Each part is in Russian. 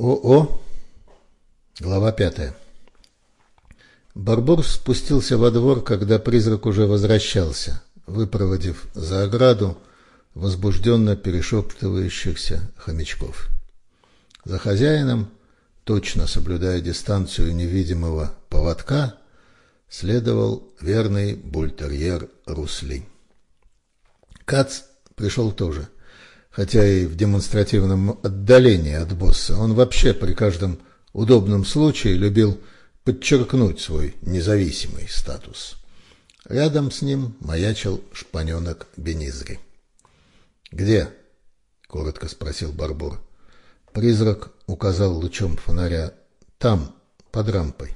ОО. Глава пятая. Барбур спустился во двор, когда призрак уже возвращался, выпроводив за ограду возбужденно перешептывающихся хомячков. За хозяином, точно соблюдая дистанцию невидимого поводка, следовал верный бультерьер Русли. Кац пришел тоже – хотя и в демонстративном отдалении от босса, он вообще при каждом удобном случае любил подчеркнуть свой независимый статус. Рядом с ним маячил шпаненок Бенизри. «Где?» — коротко спросил Барбур. Призрак указал лучом фонаря. «Там, под рампой».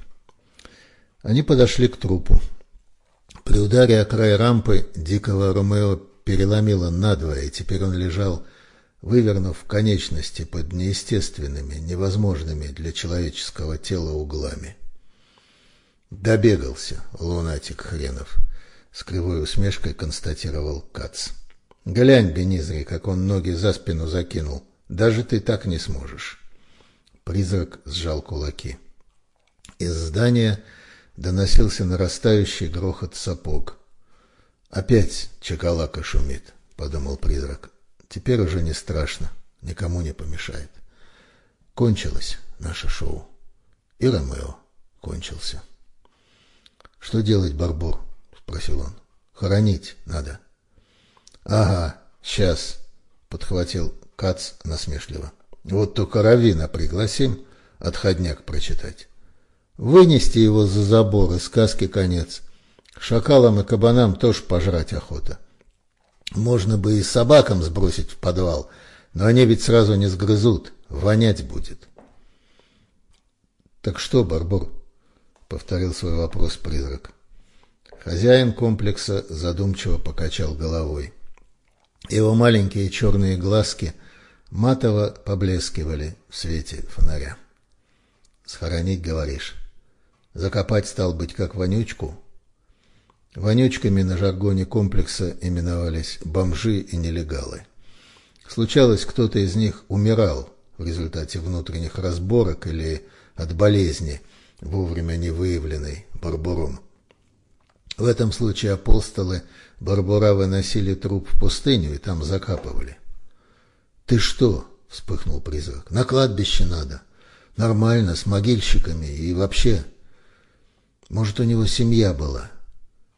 Они подошли к трупу. При ударе о край рампы дикого Ромео переломило надвое, и теперь он лежал, вывернув конечности под неестественными, невозможными для человеческого тела углами. «Добегался, лунатик хренов», — с кривой усмешкой констатировал Кац. «Глянь, Бенизри, как он ноги за спину закинул. Даже ты так не сможешь». Призрак сжал кулаки. Из здания доносился нарастающий грохот сапог. «Опять чакалака шумит», — подумал призрак. «Теперь уже не страшно, никому не помешает. Кончилось наше шоу. И Ромео кончился». «Что делать, Барбур?» — спросил он. «Хоронить надо». «Ага, сейчас», — подхватил Кац насмешливо. «Вот только Равина пригласим отходняк прочитать. Вынести его за забор и сказки конец». Шакалам и кабанам тоже пожрать охота. Можно бы и собакам сбросить в подвал, но они ведь сразу не сгрызут, вонять будет. «Так что, Барбур?» — повторил свой вопрос призрак. Хозяин комплекса задумчиво покачал головой. Его маленькие черные глазки матово поблескивали в свете фонаря. «Схоронить, говоришь? Закопать, стал быть, как вонючку?» Вонючками на жаргоне комплекса именовались бомжи и нелегалы. Случалось, кто-то из них умирал в результате внутренних разборок или от болезни, вовремя не выявленной барбуром. В этом случае апостолы барбура выносили труп в пустыню и там закапывали. «Ты что?» — вспыхнул призрак. «На кладбище надо. Нормально, с могильщиками и вообще. Может, у него семья была?»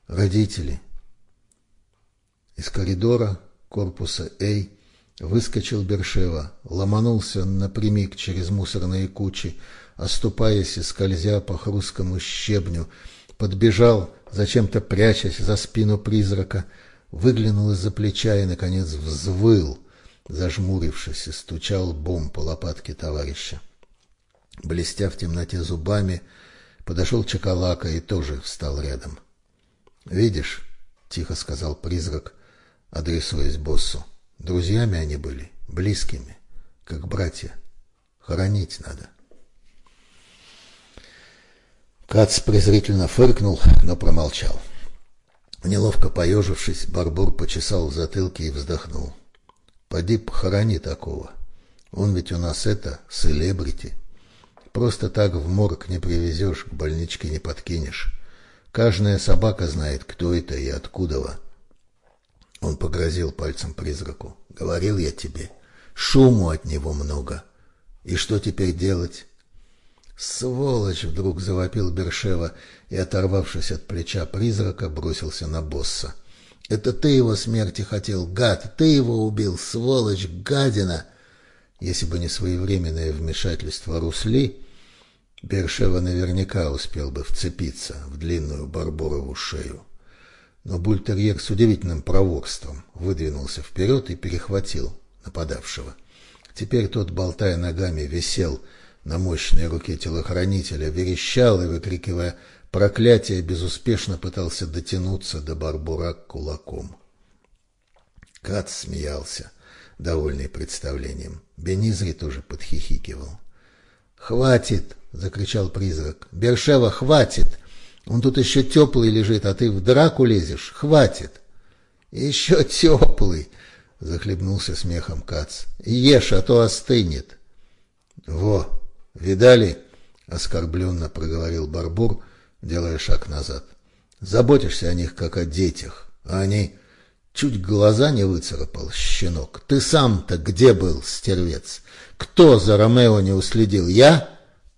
Родители. Из коридора корпуса А выскочил Бершева, ломанулся напрямик через мусорные кучи, оступаясь и скользя по хрусткому щебню, подбежал, зачем-то прячась за спину призрака, выглянул из-за плеча и, наконец, взвыл, зажмурившись, и стучал бом по лопатке товарища. Блестя в темноте зубами, подошел Чакалака и тоже встал рядом. — «Видишь», — тихо сказал призрак, адресуясь боссу, — «друзьями они были, близкими, как братья. Хоронить надо». Кац презрительно фыркнул, но промолчал. Неловко поежившись, Барбур почесал в затылке и вздохнул. «Поди похорони такого. Он ведь у нас это, селебрити. Просто так в морг не привезешь, к больничке не подкинешь. Каждая собака знает, кто это и откуда. Он погрозил пальцем призраку. Говорил я тебе, шуму от него много. И что теперь делать? Сволочь! Вдруг завопил Бершева и, оторвавшись от плеча призрака, бросился на босса. Это ты его смерти хотел, гад! Ты его убил, сволочь, гадина! Если бы не своевременное вмешательство Русли, Бершева наверняка успел бы вцепиться в длинную барборову шею. Но бультерьер с удивительным проворством выдвинулся вперед и перехватил нападавшего. Теперь тот, болтая ногами, висел на мощной руке телохранителя, верещал и, выкрикивая проклятие, безуспешно пытался дотянуться до барбура кулаком. Кац смеялся, довольный представлением. Бенизри тоже подхихикивал. «Хватит!» — закричал призрак. «Бершева, хватит! Он тут еще теплый лежит, а ты в драку лезешь. Хватит!» «Еще теплый!» — захлебнулся смехом Кац. «Ешь, а то остынет!» «Во!» Видали? Оскорбленно проговорил Барбур, делая шаг назад. Заботишься о них, как о детях, а они... Чуть глаза не выцарапал, щенок. Ты сам-то где был, стервец? Кто за Ромео не уследил? Я?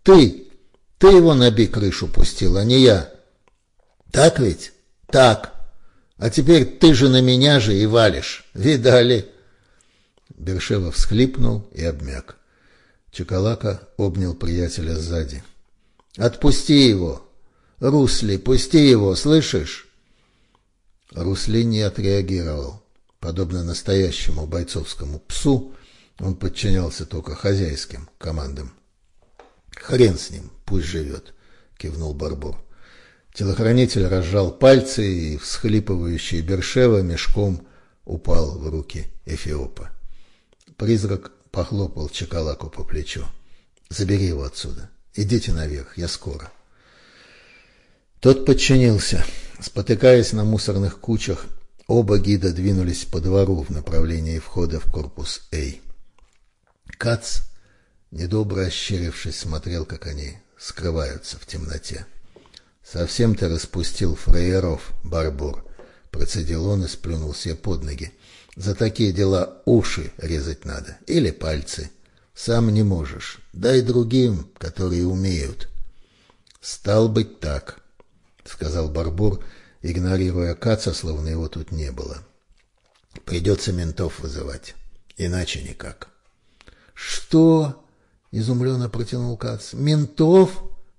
Ты? Ты его на крышу пустил, а не я. Так ведь? Так. А теперь ты же на меня же и валишь. Видали? Бершева всхлипнул и обмяк. Чекалака обнял приятеля сзади. «Отпусти его! Русли, пусти его, слышишь?» Русли не отреагировал. Подобно настоящему бойцовскому псу, он подчинялся только хозяйским командам. «Хрен с ним, пусть живет», — кивнул Барбур. Телохранитель разжал пальцы, и всхлипывающий Бершева мешком упал в руки Эфиопа. Призрак похлопал Чакалаку по плечу. «Забери его отсюда. Идите наверх, я скоро». Тот подчинился. Спотыкаясь на мусорных кучах, оба гида двинулись по двору в направлении входа в корпус А. Кац, недобро ощерившись, смотрел, как они скрываются в темноте. «Совсем ты распустил фраеров, Барбур», — процедил он и сплюнул себе под ноги. «За такие дела уши резать надо или пальцы. Сам не можешь. Дай другим, которые умеют». «Стал быть так», — сказал Барбур, игнорируя Каца, словно его тут не было. «Придется ментов вызывать. Иначе никак». «Что?» — изумленно протянул Кац. «Ментов?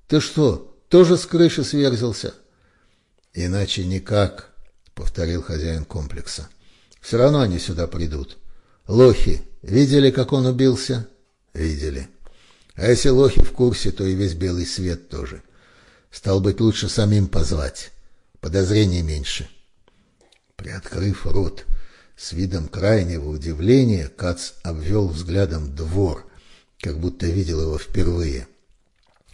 Ты что, тоже с крыши сверзился. Иначе никак, повторил хозяин комплекса. Все равно они сюда придут. Лохи, видели, как он убился? Видели. А если лохи в курсе, то и весь белый свет тоже. Стал быть, лучше самим позвать. Подозрений меньше. Приоткрыв рот, с видом крайнего удивления, Кац обвел взглядом двор, как будто видел его впервые.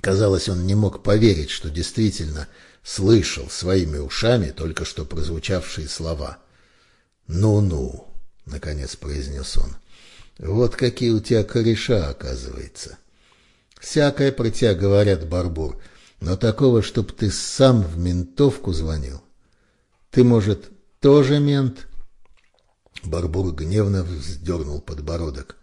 Казалось, он не мог поверить, что действительно слышал своими ушами только что прозвучавшие слова. «Ну-ну», — наконец произнес он, — «вот какие у тебя кореша, оказывается». «Всякое про тебя говорят, Барбур, но такого, чтоб ты сам в ментовку звонил. Ты, может, тоже мент?» Барбур гневно вздернул подбородок.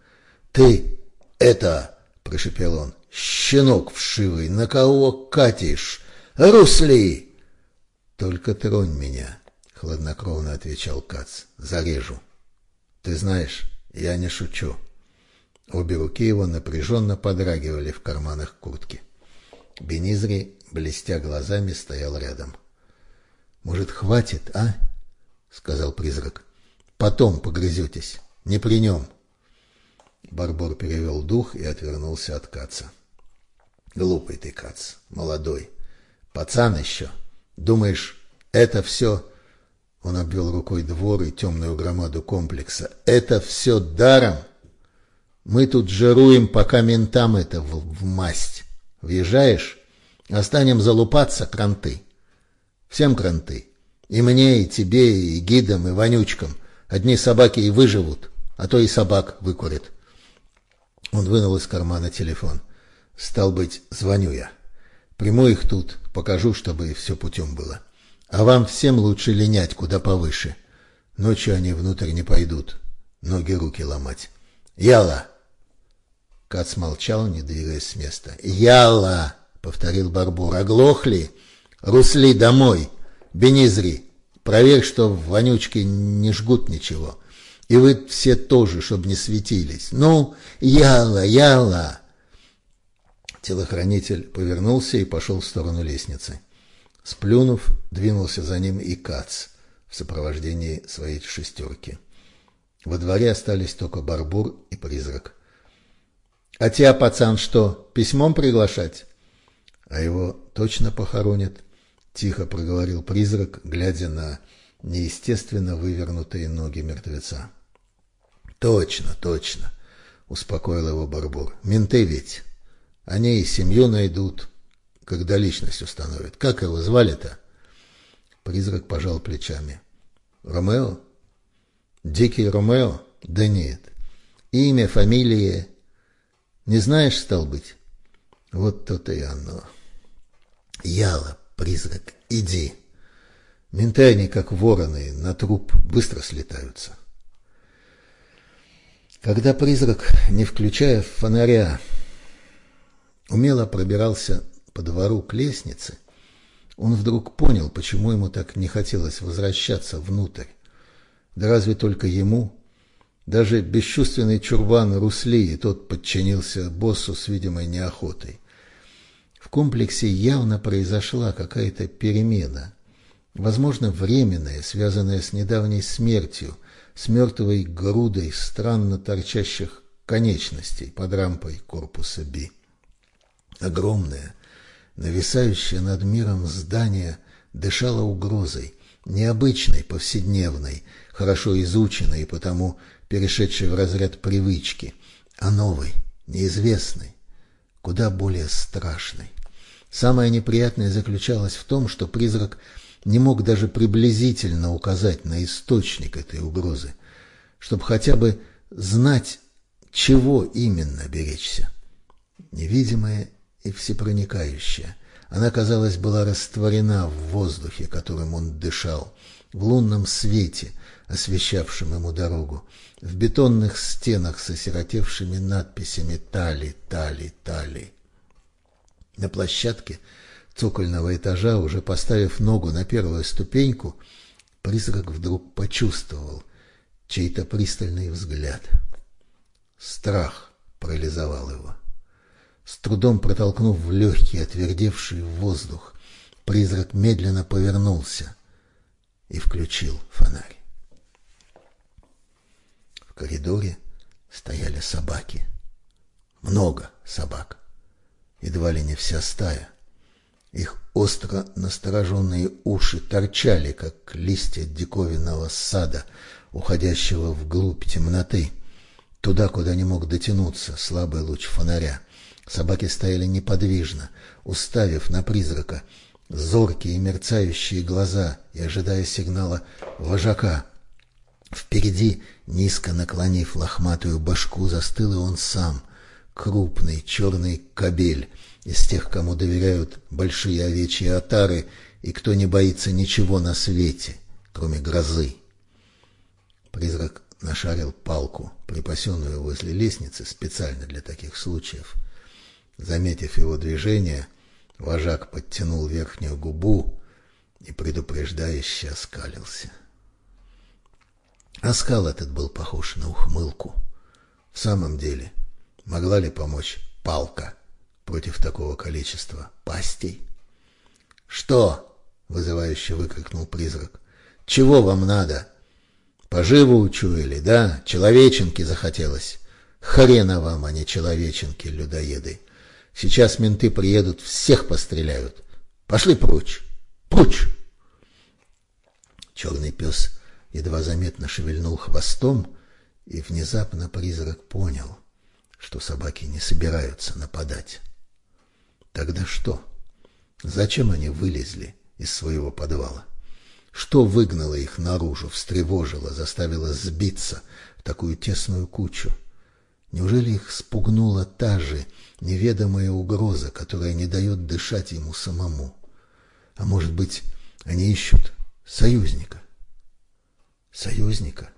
«Ты это!» — прошепел он. Щенок вшивый, на кого катишь? Русли! Только тронь меня, хладнокровно отвечал Кац. Зарежу. Ты знаешь, я не шучу. Обе руки его напряженно подрагивали в карманах куртки. Бенизри, блестя глазами, стоял рядом. «Может, хватит, а?» — сказал призрак. «Потом погрызетесь. Не при нем». Барбор перевел дух и отвернулся от Каца. Глупый ты, Кац, молодой. Пацан еще. Думаешь, это все... Он обвел рукой двор и темную громаду комплекса. Это все даром? Мы тут жируем, пока ментам это в, в масть. Въезжаешь? Останем залупаться кранты. Всем кранты. И мне, и тебе, и гидам, и вонючкам. Одни собаки и выживут, а то и собак выкурят. Он вынул из кармана телефон. — Стал быть, звоню я. Приму их тут, покажу, чтобы все путем было. А вам всем лучше линять куда повыше. Ночью они внутрь не пойдут. Ноги руки ломать. Яла! Кац молчал, не двигаясь с места. Яла! повторил Барбур. Оглохли? Русли домой. Бенизри, проверь, что в вонючке не жгут ничего. И вы все тоже, чтобы не светились. Ну, яла, яла! Телохранитель повернулся и пошел в сторону лестницы. Сплюнув, двинулся за ним и Кац в сопровождении своей шестерки. Во дворе остались только Барбур и Призрак. — А тебя, пацан, что, письмом приглашать? — А его точно похоронят, — тихо проговорил Призрак, глядя на неестественно вывернутые ноги мертвеца. — Точно, точно, — успокоил его Барбур. — Менты ведь... Они и семью найдут, когда личность установят. Как его звали-то? Призрак пожал плечами. Ромео? Дикий Ромео? Да нет. Имя, фамилия. Не знаешь, стал быть? Вот то-то и оно. Яла, призрак, иди. Менты они, как вороны, на труп быстро слетаются. Когда призрак, не включая фонаря, умело пробирался по двору к лестнице, он вдруг понял, почему ему так не хотелось возвращаться внутрь. Да разве только ему? Даже бесчувственный чурбан Русли, и тот подчинился боссу с видимой неохотой. Комплексе явно произошла какая-то перемена, возможно, временная, связанная с недавней смертью, с мертвой грудой странно торчащих конечностей под рампой корпуса Би. Огромное, нависающее над миром здание дышало угрозой, необычной, повседневной, хорошо изученной и потому перешедшей в разряд привычки, а новой, неизвестной, куда более страшной. Самое неприятное заключалось в том, что призрак не мог даже приблизительно указать на источник этой угрозы, чтобы хотя бы знать, чего именно беречься. Невидимая и всепроникающая, она, казалось, была растворена в воздухе, которым он дышал, в лунном свете, освещавшем ему дорогу, в бетонных стенах с осиротевшими надписями «Тали, Тали, Тали». На площадке цокольного этажа, уже поставив ногу на первую ступеньку, призрак вдруг почувствовал чей-то пристальный взгляд. Страх парализовал его. С трудом протолкнув в легкий, отвердевший воздух, призрак медленно повернулся и включил фонарь. В коридоре стояли собаки. Много собак. Едва ли не вся стая. Их остро настороженные уши торчали, как листья диковинного сада, уходящего вглубь темноты, туда, куда не мог дотянуться слабый луч фонаря. Собаки стояли неподвижно, уставив на призрака, зоркие мерцающие глаза и ожидая сигнала вожака — Впереди, низко наклонив лохматую башку, застыл и он сам, крупный черный кобель, из тех, кому доверяют большие овечьи отары и кто не боится ничего на свете, кроме грозы. Призрак нашарил палку, припасенную возле лестницы специально для таких случаев. Заметив его движение, вожак подтянул верхнюю губу и предупреждающе оскалился. — Оскал этот был похож на ухмылку. В самом деле, могла ли помочь палка против такого количества пастей? «Что?» — вызывающе выкрикнул призрак. «Чего вам надо? Поживу учуяли, да? Человеченки захотелось. Хрена вам, а не человеченки, людоеды. Сейчас менты приедут, всех постреляют. Пошли прочь! Прочь!» Черный пес едва заметно шевельнул хвостом, и внезапно призрак понял, что собаки не собираются нападать. Тогда что? Зачем они вылезли из своего подвала? Что выгнало их наружу, встревожило, заставило сбиться в такую тесную кучу? Неужели их спугнула та же неведомая угроза, которая не дает дышать ему самому? А может быть, они ищут союзника? Союзника?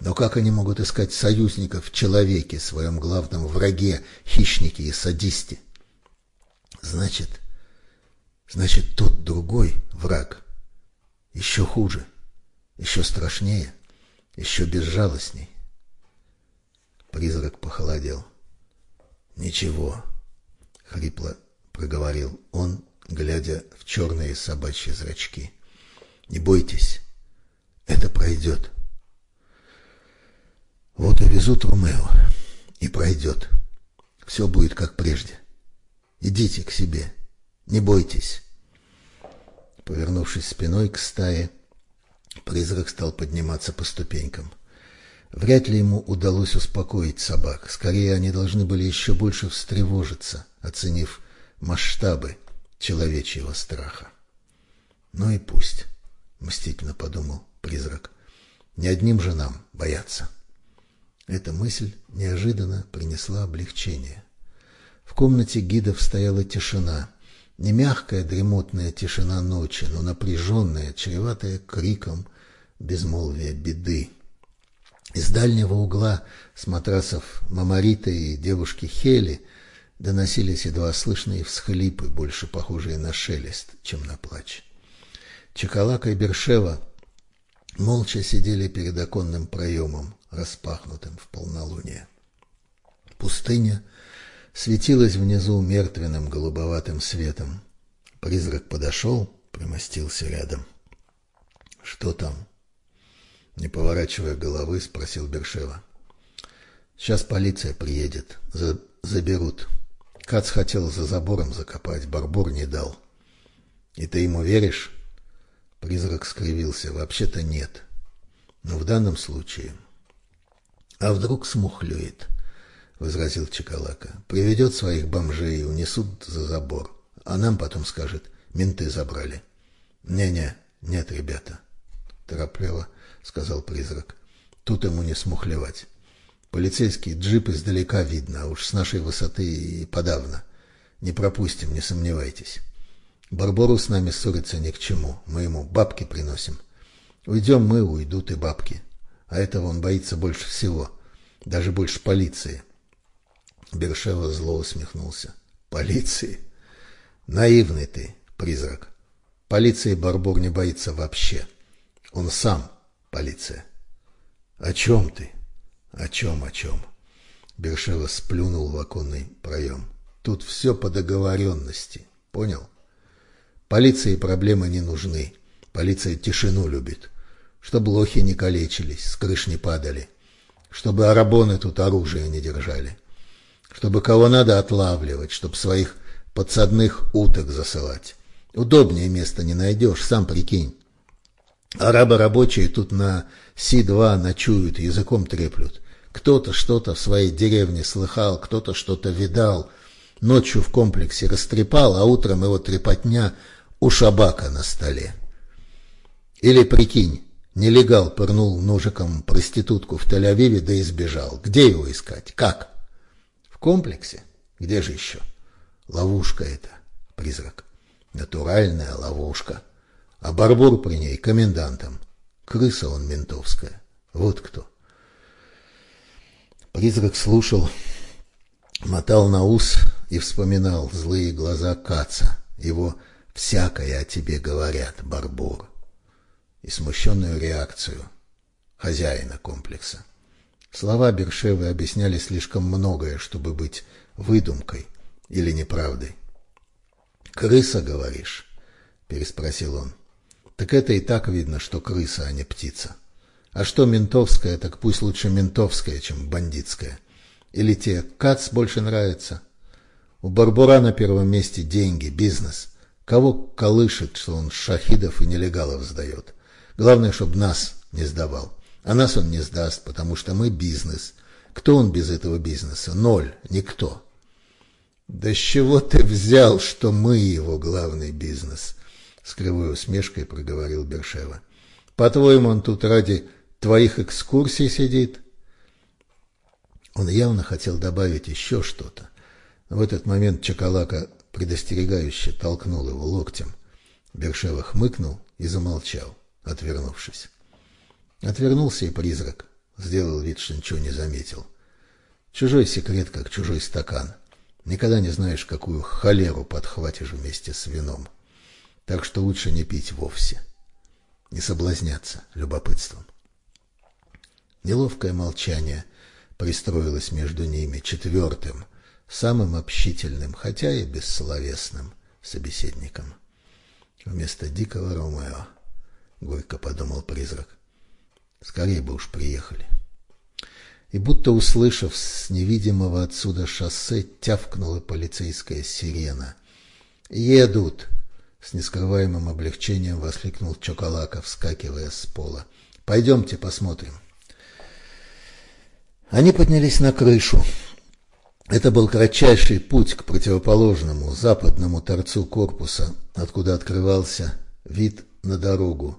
Но как они могут искать союзника в человеке, своем главном враге, хищнике и садисте? Значит, значит, тот другой враг еще хуже, еще страшнее, еще безжалостней. Призрак похолодел. «Ничего», — хрипло проговорил он, глядя в черные собачьи зрачки. «Не бойтесь, это пройдет. Вот увезут Ромео, и пройдет. Все будет как прежде. Идите к себе, не бойтесь. Повернувшись спиной к стае, призрак стал подниматься по ступенькам. Вряд ли ему удалось успокоить собак. Скорее, они должны были еще больше встревожиться, оценив масштабы человечьего страха. Ну и пусть, мстительно подумал призрак. Не одним же нам бояться. Эта мысль неожиданно принесла облегчение. В комнате гидов стояла тишина. Не мягкая дремотная тишина ночи, но напряженная, чреватая криком безмолвия беды. Из дальнего угла с матрасов Мамарита и девушки Хели доносились едва слышные всхлипы, больше похожие на шелест, чем на плач. Чекалака и Бершева молча сидели перед оконным проемом, распахнутым в полнолуние. Пустыня светилась внизу мертвенным голубоватым светом. Призрак подошел, примостился рядом. — Что там? — не поворачивая головы, спросил Бершева. — Сейчас полиция приедет, за заберут. Кац хотел за забором закопать, Барбур не дал. — И ты ему веришь? Призрак скривился. — Вообще-то нет. Но в данном случае... — А вдруг смухлюет? —— возразил Чекалака. «Приведет своих бомжей и унесут за забор. А нам потом скажет, менты забрали». «Не-не, нет, ребята», — торопливо сказал призрак. «Тут ему не смухлевать. Полицейский джип издалека видно, а уж с нашей высоты и подавно. Не пропустим, не сомневайтесь. Барбору с нами ссориться ни к чему. Мы ему бабки приносим. Уйдем мы, уйдут и бабки. А этого он боится больше всего. Даже больше полиции. Бершева зло усмехнулся. Полиции? Наивный ты, призрак. Полиции Барбур не боится вообще. Он сам полиция. О чем ты? О чем, о чем? Бершева сплюнул в оконный проем. Тут все по договоренности. Понял? Полиции проблемы не нужны. Полиция тишину любит. Чтобы лохи не калечились, с крыш не падали. Чтобы арабоны тут оружие не держали чтобы кого надо отлавливать, чтобы своих подсадных уток засылать. Удобнее места не найдешь, сам прикинь. Арабы рабочие тут на Си-2 ночуют, языком треплют. Кто-то что-то в своей деревне слыхал, кто-то что-то видал. Ночью в комплексе растрепал, а утром его трепотня у шабака на столе. Или прикинь, нелегал пырнул ножиком проститутку в Тель-Авиве, да и сбежал. Где его искать? Как? В комплексе? Где же еще? Ловушка это, призрак. Натуральная ловушка. А Барбур при ней комендантом. Крыса он ментовская. Вот кто. Призрак слушал, мотал на ус и вспоминал злые глаза Каца, его «всякое о тебе говорят, Барбур», и смущенную реакцию хозяина комплекса. Слова Бершевы объясняли слишком многое, чтобы быть выдумкой или неправдой. «Крыса, говоришь?» – переспросил он. «Так это и так видно, что крыса, а не птица. А что ментовская, так пусть лучше ментовская, чем бандитская. Или тебе кац больше нравится? У Барбура на первом месте деньги, бизнес. Кого колышет, что он шахидов и нелегалов сдает? Главное, чтобы нас не сдавал. А нас он не сдаст, потому что мы бизнес. Кто он без этого бизнеса? Ноль. Никто. Да с чего ты взял, что мы его главный бизнес? С кривой усмешкой проговорил Бершева. По-твоему, он тут ради твоих экскурсий сидит? Он явно хотел добавить еще что-то. в этот момент Чакалака предостерегающе толкнул его локтем. Бершева хмыкнул и замолчал, отвернувшись. Отвернулся и призрак. Сделал вид, что ничего не заметил. Чужой секрет, как чужой стакан. Никогда не знаешь, какую холеру подхватишь вместе с вином. Так что лучше не пить вовсе. Не соблазняться любопытством. Неловкое молчание пристроилось между ними четвертым, самым общительным, хотя и бессловесным собеседником. Вместо дикого Ромео, горько подумал призрак, Скорее бы уж приехали. И будто услышав с невидимого отсюда шоссе, тявкнула полицейская сирена. «Едут!» — с нескрываемым облегчением воскликнул Чоколака, вскакивая с пола. «Пойдемте посмотрим». Они поднялись на крышу. Это был кратчайший путь к противоположному, западному торцу корпуса, откуда открывался вид на дорогу,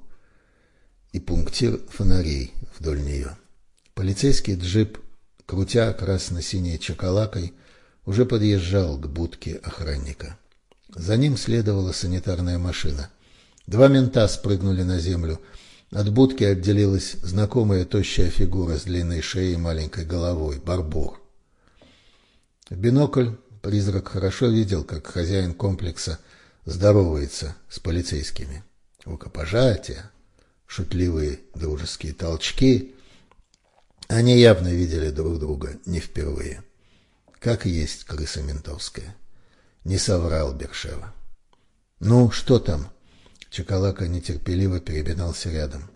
и пунктир фонарей вдоль нее. Полицейский джип, крутя красно-синей чоколакой, уже подъезжал к будке охранника. За ним следовала санитарная машина. Два мента спрыгнули на землю. От будки отделилась знакомая тощая фигура с длинной шеей и маленькой головой – барбор. В бинокль призрак хорошо видел, как хозяин комплекса здоровается с полицейскими. Рукопожатия, шутливые дружеские толчки. Они явно видели друг друга не впервые. Как и есть крыса ментовская. Не соврал Бершева. «Ну, что там?» Чакалака нетерпеливо перебинался рядом.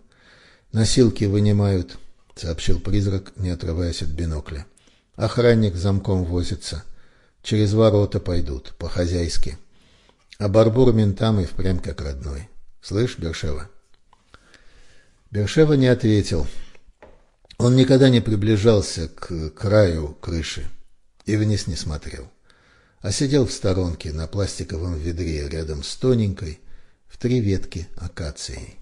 «Носилки вынимают», — сообщил призрак, не отрываясь от бинокля. «Охранник замком возится. Через ворота пойдут, по-хозяйски. А барбур ментам и впрямь как родной. Слышь, Бершева?» Бершева не ответил. Он никогда не приближался к краю крыши и вниз не смотрел, а сидел в сторонке на пластиковом ведре рядом с тоненькой, в три ветки акацией.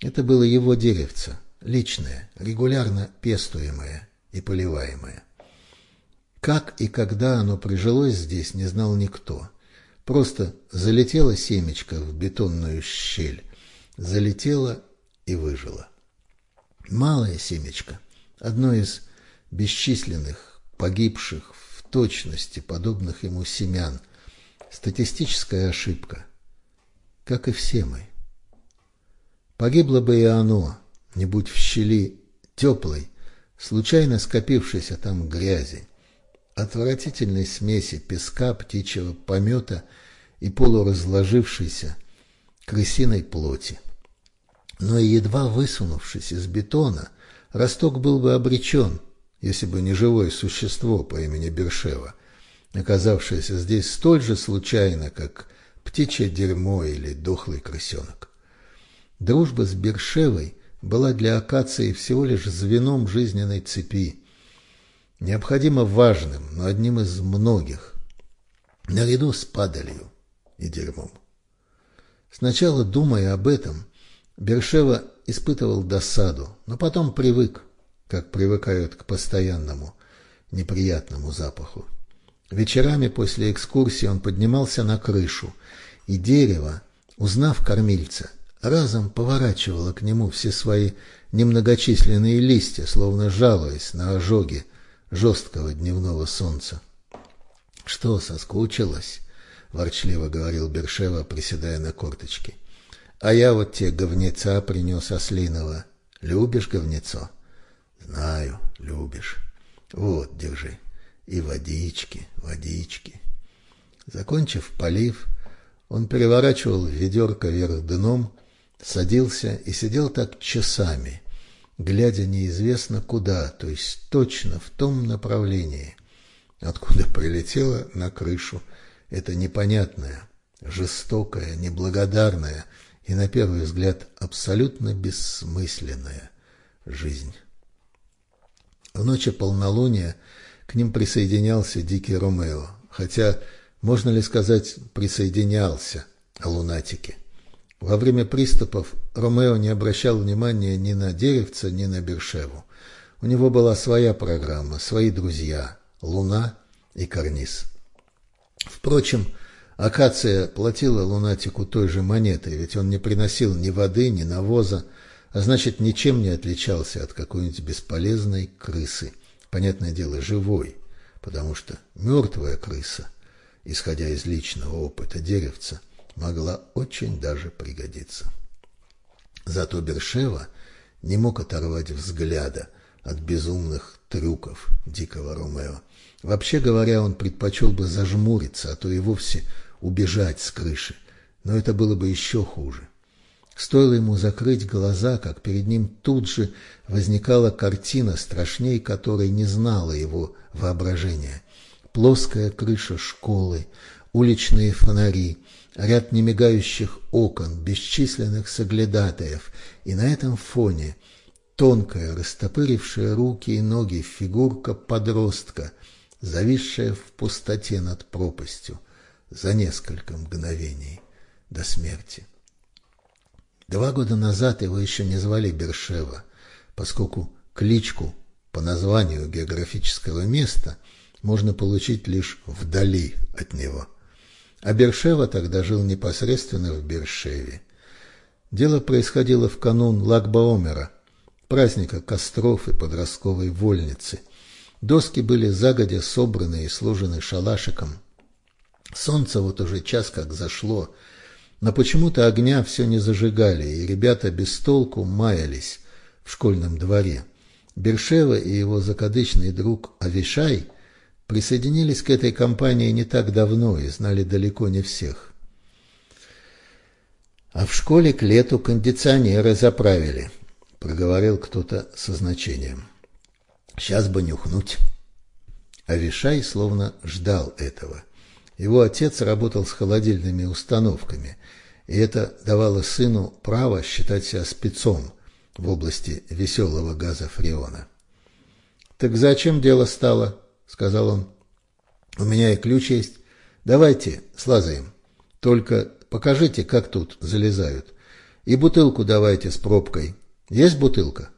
Это было его деревце, личное, регулярно пестуемое и поливаемое. Как и когда оно прижилось здесь, не знал никто. Просто залетело семечко в бетонную щель, залетело и выжило. Малое семечко, одно из бесчисленных погибших в точности подобных ему семян, статистическая ошибка, как и все мы. Погибло бы и оно, не будь в щели теплой, случайно скопившейся там грязи, отвратительной смеси песка, птичьего помета и полуразложившейся крысиной плоти. Но едва высунувшись из бетона, росток был бы обречен, если бы не живое существо по имени Бершева, оказавшееся здесь столь же случайно, как птичье дерьмо или дохлый крысенок. Дружба с Бершевой была для акации всего лишь звеном жизненной цепи, необходимо важным, но одним из многих, наряду с падалью и дерьмом. Сначала, думая об этом, Бершева испытывал досаду, но потом привык, как привыкают к постоянному неприятному запаху. Вечерами после экскурсии он поднимался на крышу, и дерево, узнав кормильца, разом поворачивало к нему все свои немногочисленные листья, словно жалуясь на ожоги жесткого дневного солнца. — Что, соскучилась? — ворчливо говорил Бершева, приседая на корточки. — А я вот тебе говнеца принес ослиного. Любишь говнецо? — Знаю, любишь. Вот, держи. И водички, водички. Закончив полив, он переворачивал ведерко вверх дном, садился и сидел так часами, глядя неизвестно куда, то есть точно в том направлении, откуда прилетела на крышу эта непонятная, жестокая, неблагодарная и, на первый взгляд, абсолютно бессмысленная жизнь. В ночи полнолуния к ним присоединялся Дикий Ромео, хотя можно ли сказать «присоединялся» о лунатике? Во время приступов Ромео не обращал внимания ни на деревца, ни на Бершеву. У него была своя программа, свои друзья – Луна и Карниз. Впрочем, Акация платила лунатику той же монетой, ведь он не приносил ни воды, ни навоза, а значит, ничем не отличался от какой-нибудь бесполезной крысы. Понятное дело, живой, потому что мертвая крыса – исходя из личного опыта деревца, могла очень даже пригодиться. Зато Бершева не мог оторвать взгляда от безумных трюков дикого Ромео. Вообще говоря, он предпочел бы зажмуриться, а то и вовсе убежать с крыши, но это было бы еще хуже. Стоило ему закрыть глаза, как перед ним тут же возникала картина, страшней которой не знало его воображение. Плоская крыша школы, уличные фонари, ряд немигающих окон, бесчисленных соглядатаев, и на этом фоне тонкая, растопырившая руки и ноги фигурка подростка, зависшая в пустоте над пропастью за несколько мгновений до смерти. Два года назад его еще не звали Бершева, поскольку кличку по названию географического места – можно получить лишь вдали от него. А Бершева тогда жил непосредственно в Бершеве. Дело происходило в канун Лагбаомера, праздника костров и подростковой вольницы. Доски были загодя собраны и сложены шалашиком. Солнце вот уже час как зашло, но почему-то огня все не зажигали, и ребята без толку маялись в школьном дворе. Бершева и его закадычный друг Авишай присоединились к этой компании не так давно и знали далеко не всех. А в школе к лету кондиционеры заправили, проговорил кто-то со значением. Сейчас бы нюхнуть. Авишай словно ждал этого. Его отец работал с холодильными установками, и это давало сыну право считать себя спецом в области веселого газа фреона. «Так зачем дело стало?» — сказал он. «У меня и ключ есть. Давайте слазаем. Только покажите, как тут залезают. И бутылку давайте с пробкой. Есть бутылка?»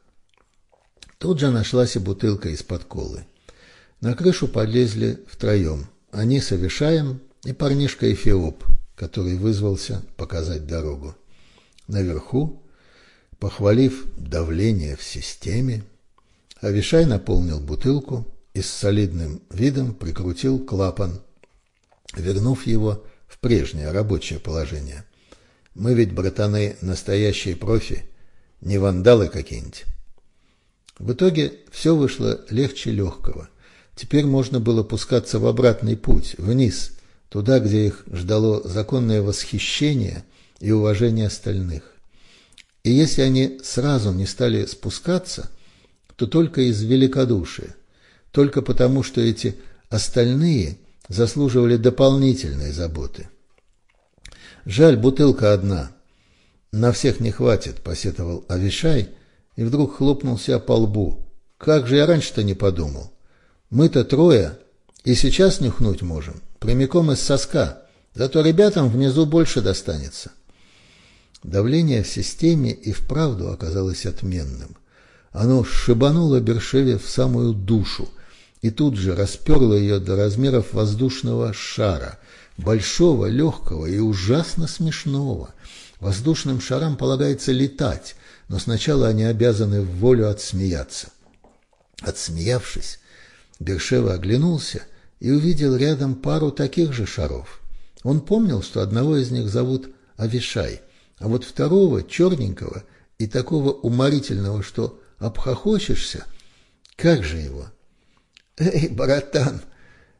Тут же нашлась и бутылка из-под колы. На крышу подлезли втроем. Они с Авишаем и парнишка Эфиоп, который вызвался показать дорогу. Наверху, похвалив давление в системе, Авишай наполнил бутылку и с солидным видом прикрутил клапан, вернув его в прежнее рабочее положение. Мы ведь, братаны, настоящие профи, не вандалы какие-нибудь. В итоге все вышло легче легкого. Теперь можно было пускаться в обратный путь, вниз, туда, где их ждало законное восхищение и уважение остальных. И если они сразу не стали спускаться, то только из великодушия, только потому, что эти остальные заслуживали дополнительной заботы. Жаль, бутылка одна. На всех не хватит, посетовал Авишай и вдруг хлопнул себя по лбу. Как же я раньше-то не подумал. Мы-то трое, и сейчас нюхнуть можем, прямиком из соска, зато ребятам внизу больше достанется. Давление в системе и вправду оказалось отменным. Оно шибануло Бершеве в самую душу и тут же расперло ее до размеров воздушного шара, большого, легкого и ужасно смешного. Воздушным шарам полагается летать, но сначала они обязаны в волю отсмеяться. Отсмеявшись, Бершева оглянулся и увидел рядом пару таких же шаров. Он помнил, что одного из них зовут Авишай, а вот второго, черненького и такого уморительного, что обхохочешься, как же его? «Эй, братан,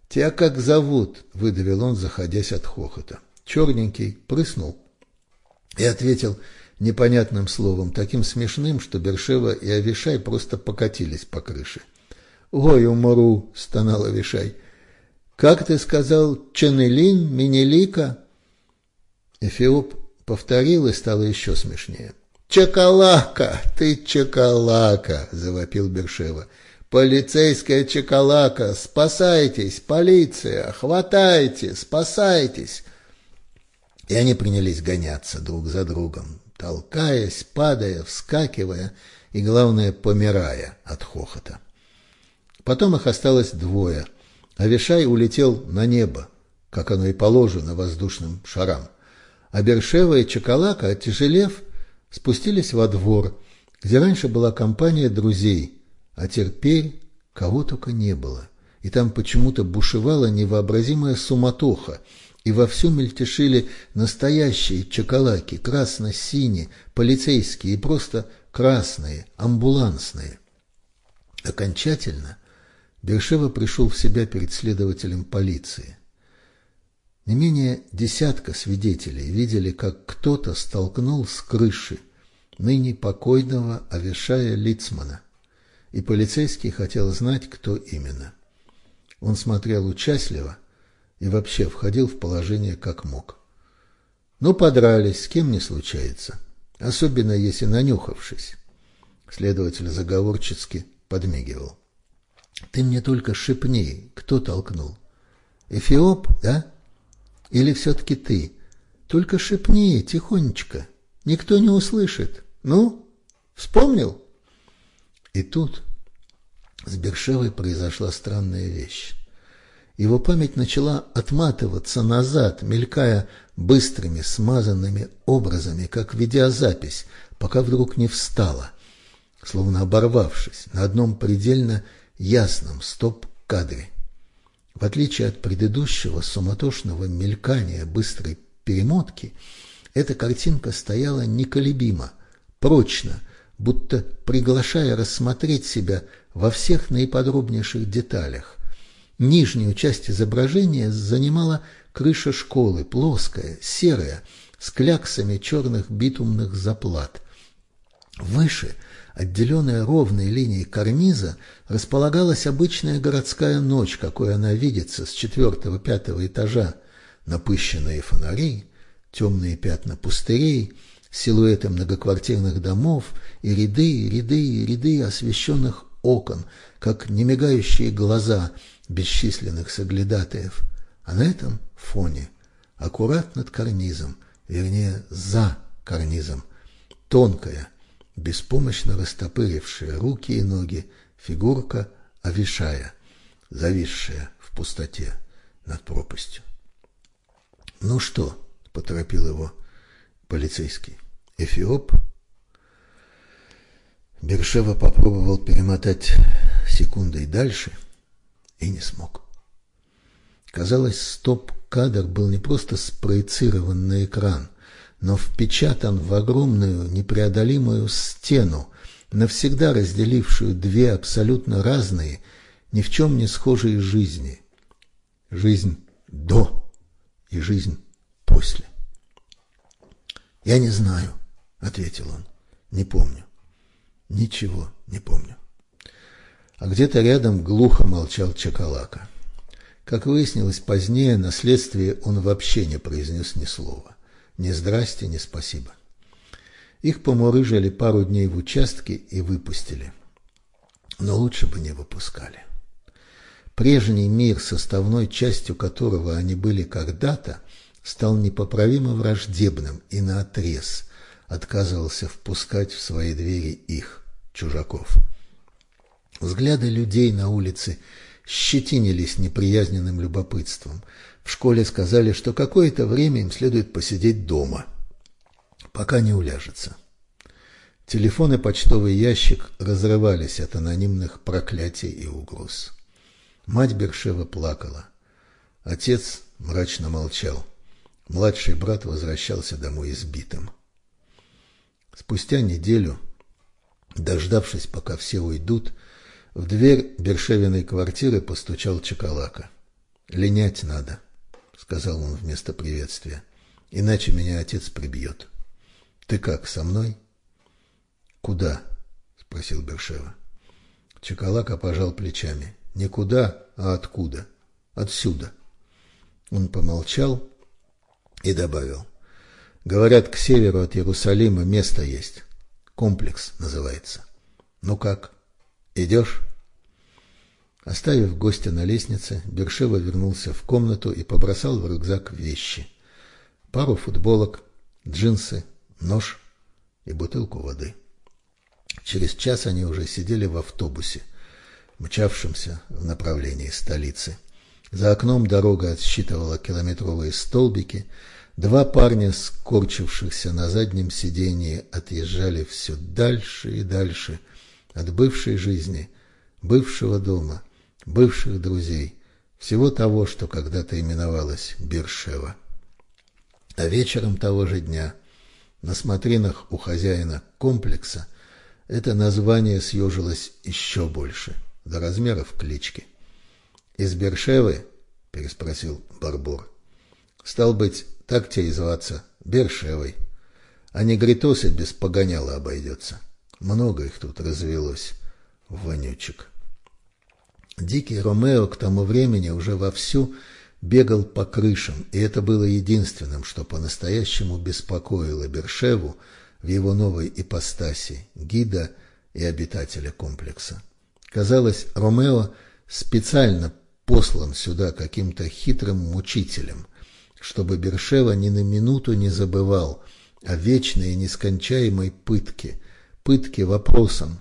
тебя как зовут?» – выдавил он, заходясь от хохота. Черненький прыснул и ответил непонятным словом, таким смешным, что Бершева и Авишай просто покатились по крыше. «Ой, умру!» — стонал Авишай. «Как ты сказал, Ченелин, Минелика?» Эфиоп повторил и стало еще смешнее. «Чакалака! Ты чакалака!» — завопил Бершева. «Полицейская чакалака! Спасайтесь! Полиция! Хватайте! Спасайтесь!» И они принялись гоняться друг за другом, толкаясь, падая, вскакивая и, главное, помирая от хохота. Потом их осталось двое. Авишай улетел на небо, как оно и положено воздушным шарам. А Бершева и Чакалака, оттяжелев, спустились во двор, где раньше была компания друзей, а теперь кого только не было. И там почему-то бушевала невообразимая суматоха, и вовсю мельтешили настоящие чакалаки, красно-синие, полицейские и просто красные, амбулансные. Окончательно Бершева пришел в себя перед следователем полиции. Не менее десятка свидетелей видели, как кто-то столкнул с крыши ныне покойного Авишая Лицмана, и полицейский хотел знать, кто именно. Он смотрел участливо и вообще входил в положение как мог. Ну, подрались, с кем не случается, особенно если нанюхавшись. Следователь заговорчески подмигивал. Ты мне только шепни, кто толкнул. Эфиоп, да? Или все-таки ты? Только шепни, тихонечко. Никто не услышит. Ну, вспомнил? И тут с Бершевой произошла странная вещь. его память начала отматываться назад, мелькая быстрыми, смазанными образами, как видеозапись, пока вдруг не встала, словно оборвавшись на одном предельно ясном стоп-кадре. В отличие от предыдущего суматошного мелькания быстрой перемотки, эта картинка стояла неколебимо, прочно, будто приглашая рассмотреть себя во всех наиподробнейших деталях. Нижнюю часть изображения занимала крыша школы, плоская, серая, с кляксами черных битумных заплат. Выше, отделенная ровной линией карниза, располагалась обычная городская ночь, какой она видится с четвертого-пятого этажа. Напыщенные фонари, темные пятна пустырей, силуэты многоквартирных домов и ряды, ряды, ряды освещенных окон, как немигающие глаза бесчисленных соглядатаев. А на этом фоне, аккурат над карнизом, вернее, за карнизом, тонкая, беспомощно растопырившая руки и ноги, фигурка Авишая, зависшая в пустоте над пропастью. «Ну что?» — поторопил его полицейский. «Эфиоп?» Бершева попробовал перемотать секундой дальше и не смог. Казалось, стоп-кадр был не просто спроецирован на экран, но впечатан в огромную непреодолимую стену, навсегда разделившую две абсолютно разные, ни в чем не схожие жизни. Жизнь до и жизнь после. «Я не знаю», — ответил он, — «не помню». Ничего не помню. А где-то рядом глухо молчал Чакалака. Как выяснилось позднее, на следствии он вообще не произнес ни слова. Ни здрасте, ни спасибо. Их помурыжили пару дней в участке и выпустили. Но лучше бы не выпускали. Прежний мир, составной частью которого они были когда-то, стал непоправимо враждебным и наотрез отказывался впускать в свои двери их чужаков. Взгляды людей на улице щетинились неприязненным любопытством. В школе сказали, что какое-то время им следует посидеть дома, пока не уляжется. Телефон и почтовый ящик разрывались от анонимных проклятий и угроз. Мать Бершева плакала. Отец мрачно молчал. Младший брат возвращался домой избитым. Спустя неделю Дождавшись, пока все уйдут, в дверь Бершевиной квартиры постучал Чакалака. «Линять надо», — сказал он вместо приветствия, — «иначе меня отец прибьет». «Ты как, со мной?» «Куда?» — спросил Бершева. Чакалака пожал плечами. «Не куда, а откуда? Отсюда». Он помолчал и добавил. «Говорят, к северу от Иерусалима место есть. Комплекс называется. Ну как, идешь? Оставив гостя на лестнице, Бершева вернулся в комнату и побросал в рюкзак вещи. Пару футболок, джинсы, нож и бутылку воды. Через час они уже сидели в автобусе, мчавшемся в направлении столицы. За окном дорога отсчитывала километровые столбики, Два парня, скорчившихся на заднем сиденье, отъезжали все дальше и дальше от бывшей жизни, бывшего дома, бывших друзей, всего того, что когда-то именовалось Бершева. А вечером того же дня на смотринах у хозяина комплекса это название съежилось еще больше, до размеров клички. «Из Бершевы?» – переспросил Барбур. «Стал быть, так тебе и зваться, Бершевой. А негритосы без погоняла обойдется. Много их тут развелось, вонючек. Дикий Ромео к тому времени уже вовсю бегал по крышам, и это было единственным, что по-настоящему беспокоило Бершеву в его новой ипостаси – гида и обитателя комплекса. Казалось, Ромео специально послан сюда каким-то хитрым мучителем, чтобы Бершева ни на минуту не забывал о вечной и нескончаемой пытке, пытке вопросом,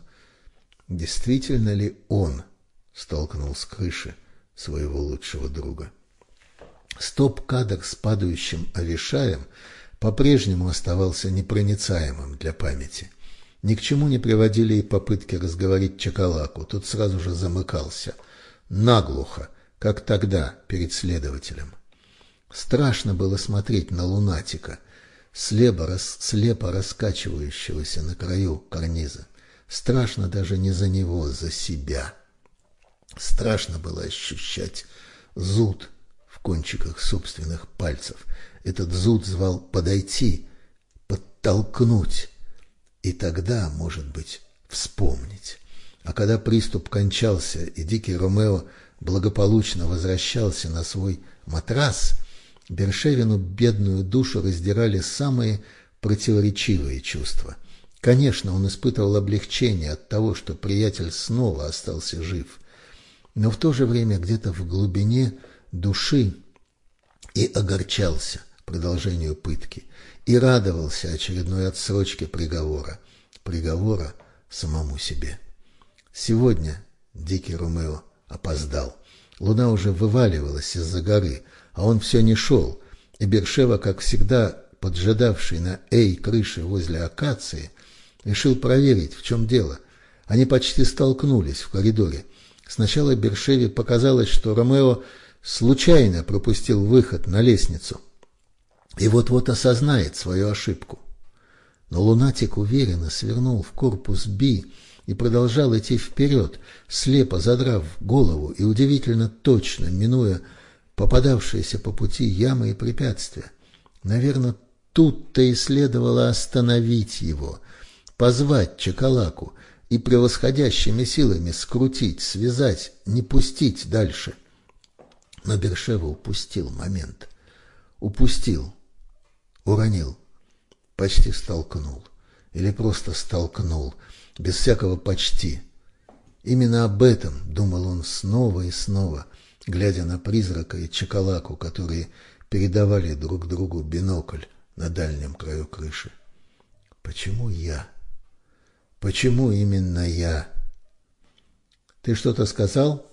действительно ли он столкнул с крыши своего лучшего друга. Стоп-кадр с падающим Авишаем по-прежнему оставался непроницаемым для памяти. Ни к чему не приводили и попытки разговорить Чакалаку, тот сразу же замыкался. Наглухо, как тогда, перед следователем. Страшно было смотреть на лунатика, слепо, рас, слепо раскачивающегося на краю карниза. Страшно даже не за него, за себя. Страшно было ощущать зуд в кончиках собственных пальцев. Этот зуд звал подойти, подтолкнуть, и тогда, может быть, вспомнить. А когда приступ кончался, и дикий Ромео благополучно возвращался на свой матрас, Бершевину бедную душу раздирали самые противоречивые чувства. Конечно, он испытывал облегчение от того, что приятель снова остался жив, но в то же время где-то в глубине души и огорчался продолжению пытки, и радовался очередной отсрочке приговора, приговора самому себе. Сегодня дикий Ромео опоздал. Луна уже вываливалась из-за горы, а он все не шел, и Бершева, как всегда поджидавший на Эй крыше возле акации, решил проверить, в чем дело. Они почти столкнулись в коридоре. Сначала Бершеве показалось, что Ромео случайно пропустил выход на лестницу и вот-вот осознает свою ошибку. Но лунатик уверенно свернул в корпус Би и продолжал идти вперед, слепо задрав голову и удивительно точно, минуя попадавшиеся по пути ямы и препятствия. Наверное, тут-то и следовало остановить его, позвать Чакалаку и превосходящими силами скрутить, связать, не пустить дальше. Но Бершева упустил момент. Упустил. Уронил. Почти столкнул. Или просто столкнул. Без всякого почти. Именно об этом думал он снова и снова, глядя на призрака и чакалаку, которые передавали друг другу бинокль на дальнем краю крыши. Почему я? Почему именно я? Ты что-то сказал?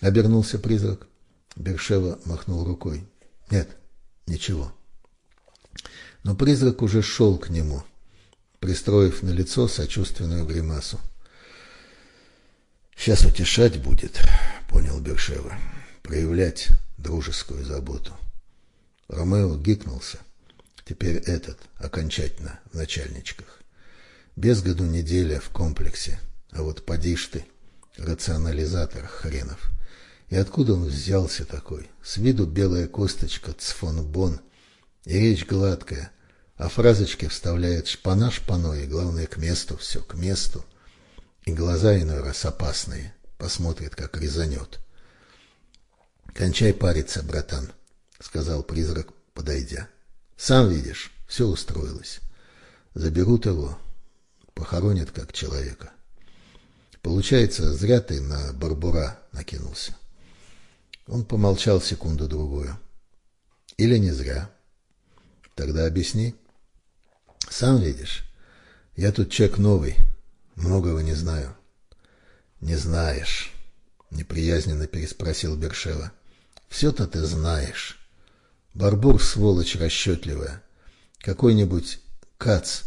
Обернулся призрак. Бершева махнул рукой. Нет, ничего. Но призрак уже шел к нему, пристроив на лицо сочувственную гримасу. «Сейчас утешать будет», — понял Бершева, — «проявлять дружескую заботу». Ромео гикнулся. Теперь этот, окончательно, в начальничках. Без году неделя в комплексе, а вот поди ж ты, рационализатор хренов. И откуда он взялся такой? С виду белая косточка, цфон-бон, и речь гладкая, а фразочки вставляет шпана шпаной, и главное, к месту все, к месту. И глаза иной раз опасные, посмотрит, как резанет. «Кончай париться, братан», — сказал призрак, подойдя. «Сам видишь, все устроилось. Заберут его, похоронят как человека. Получается, зря ты на Барбура накинулся». Он помолчал секунду-другую. «Или не зря?» Тогда объясни. Сам видишь, я тут человек новый, многого не знаю. Не знаешь, неприязненно переспросил Бершева. Все-то ты знаешь. Барбур сволочь расчетливая. Какой-нибудь кац,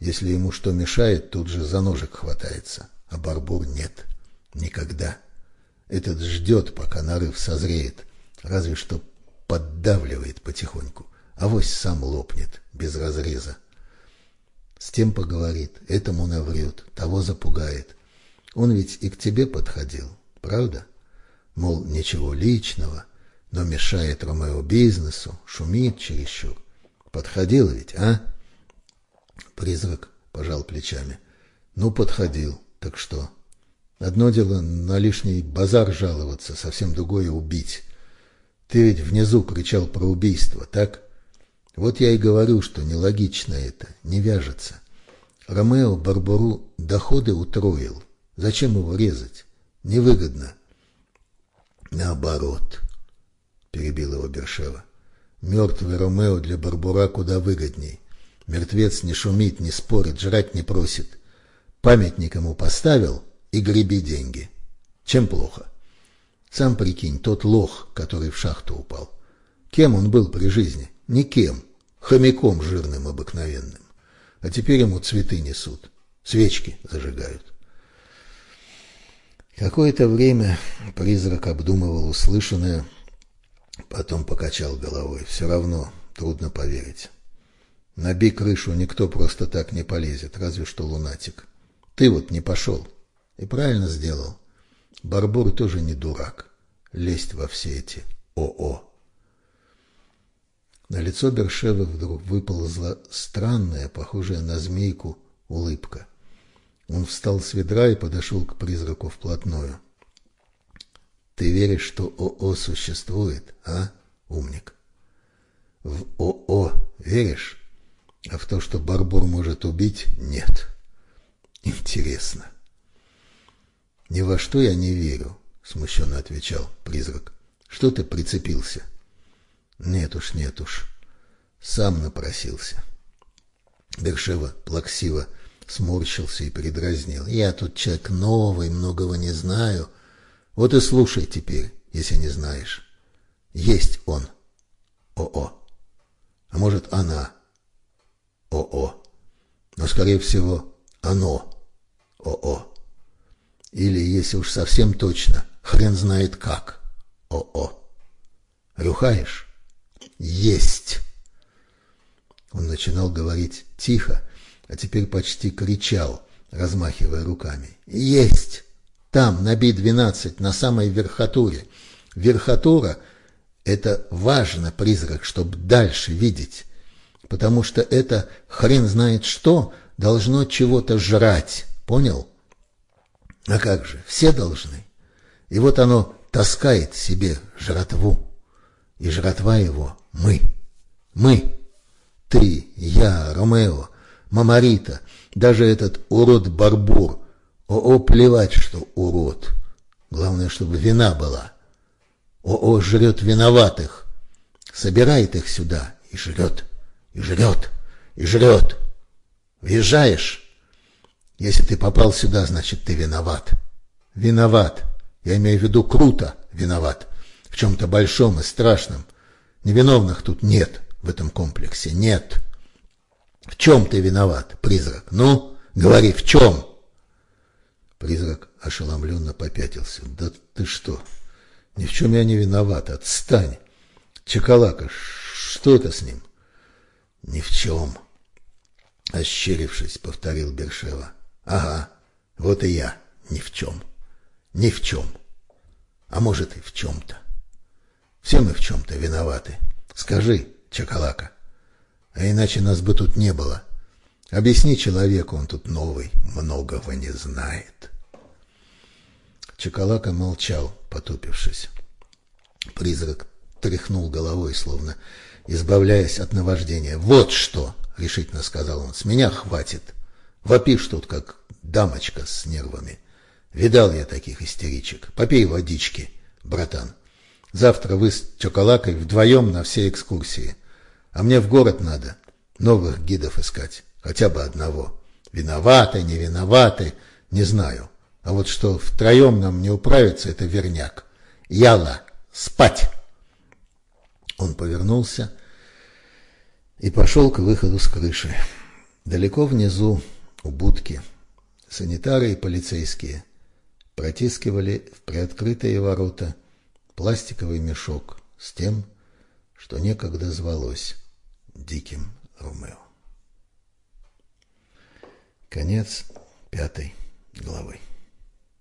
если ему что мешает, тут же за ножик хватается. А Барбур нет. Никогда. Этот ждет, пока нарыв созреет. Разве что поддавливает потихоньку. Авось сам лопнет, без разреза. С тем поговорит, этому наврет, того запугает. Он ведь и к тебе подходил, правда? Мол, ничего личного, но мешает Ромео бизнесу, шумит чересчур. Подходил ведь, а? Призрак пожал плечами. Ну, подходил, так что? Одно дело на лишний базар жаловаться, совсем другое убить. Ты ведь внизу кричал про убийство, так? Вот я и говорю, что нелогично это, не вяжется. Ромео Барбару доходы утроил. Зачем его резать? Невыгодно. Наоборот, перебил его Бершева. Мертвый Ромео для Барбура куда выгодней. Мертвец не шумит, не спорит, жрать не просит. Памятник ему поставил и греби деньги. Чем плохо? Сам прикинь, тот лох, который в шахту упал. Кем он был при жизни? Никем. Хомяком жирным обыкновенным. А теперь ему цветы несут. Свечки зажигают. Какое-то время призрак обдумывал услышанное, потом покачал головой. Все равно трудно поверить. На би крышу никто просто так не полезет, разве что лунатик. Ты вот не пошел. И правильно сделал. Барбур тоже не дурак. Лезть во все эти ОО. На лицо Бершевы вдруг выползла странная, похожая на змейку, улыбка. Он встал с ведра и подошел к призраку вплотную. «Ты веришь, что ОО существует, а, умник? В ОО веришь, а в то, что Барбур может убить, нет. Интересно». «Ни во что я не верю», — смущенно отвечал призрак. «Что ты прицепился?» «Нет уж, нет уж. Сам напросился». Бершева плаксиво сморщился и передразнил. «Я тут человек новый, многого не знаю. Вот и слушай теперь, если не знаешь. Есть он. ОО. А может, она. ОО. Но, скорее всего, оно. ОО. Или, если уж совсем точно, хрен знает как. ОО. Рюхаешь? Есть. Он начинал говорить тихо, а теперь почти кричал, размахивая руками. Есть! Там, на Би-12, на самой верхотуре. Верхотура — это важно, призрак, чтобы дальше видеть, потому что это хрен знает что должно чего-то жрать. Понял? А как же, все должны. И вот оно таскает себе жратву. И жратва его мы. Мы. Ты, я, Ромео, Мамарита, даже этот урод Барбур. О, плевать, что урод. Главное, чтобы вина была. О, жрет виноватых. Собирает их сюда и жрет, и жрет, и жрет. Въезжаешь? Если ты попал сюда, значит, ты виноват. Виноват. Я имею в виду круто виноват. В чем-то большом и страшном. Невиновных тут нет в этом комплексе. Нет. В чем ты виноват, призрак? Ну, говори, в чем? Призрак ошеломленно попятился. Да ты что? Ни в чем я не виноват. Отстань. Чекалака, что это с ним? Ни в чем. Ощерившись, повторил Бершева. Ага, вот и я ни в чем. Ни в чем. А может и в чем-то. Все мы в чем-то виноваты. Скажи, Чакалака. А иначе нас бы тут не было. Объясни человеку, он тут новый, многого не знает. Чакалака молчал, потупившись. Призрак тряхнул головой, словно избавляясь от наваждения. «Вот что!» — решительно сказал он. «С меня хватит. Вопишь тут, как дамочка с нервами. Видал я таких истеричек. Попей водички, братан. Завтра вы с Чоколакой вдвоем на все экскурсии. А мне в город надо новых гидов искать. Хотя бы одного. Виноваты, не виноваты, не знаю. А вот что втроем нам не управиться, это верняк. Яла, спать! Он повернулся и пошел к выходу с крыши. Далеко внизу, у будки, санитары и полицейские протискивали в приоткрытые ворота пластиковый мешок с тем, что некогда звалось Диким Ромео. Конец пятой главы.